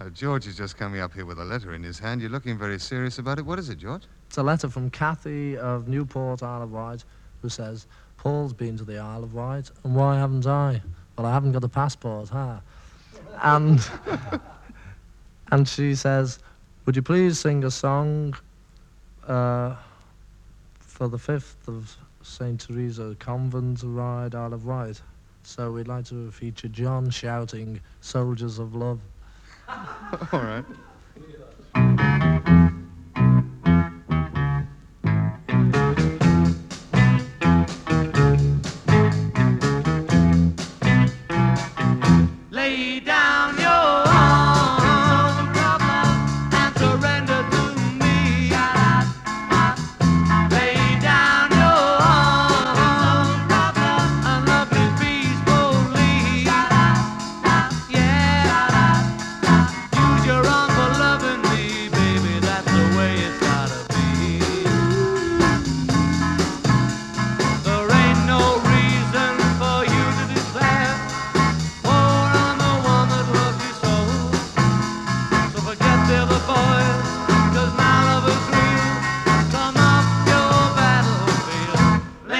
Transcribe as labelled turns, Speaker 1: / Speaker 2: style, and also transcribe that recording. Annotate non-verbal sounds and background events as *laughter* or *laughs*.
Speaker 1: Uh, George is just coming up here with a letter in his hand. You're looking very serious about it. What is it, George?
Speaker 2: It's a letter from Kathy of Newport, Isle of Wight, who says, Paul's been to the Isle of Wight, and why haven't I? Well, I haven't got a passport, huh? And, *laughs* and she says, would you please sing a song uh, for the 5th of St. Teresa Convent Ryde, Isle of Wight? So we'd like to feature John shouting, Soldiers of Love.
Speaker 1: All right. *laughs*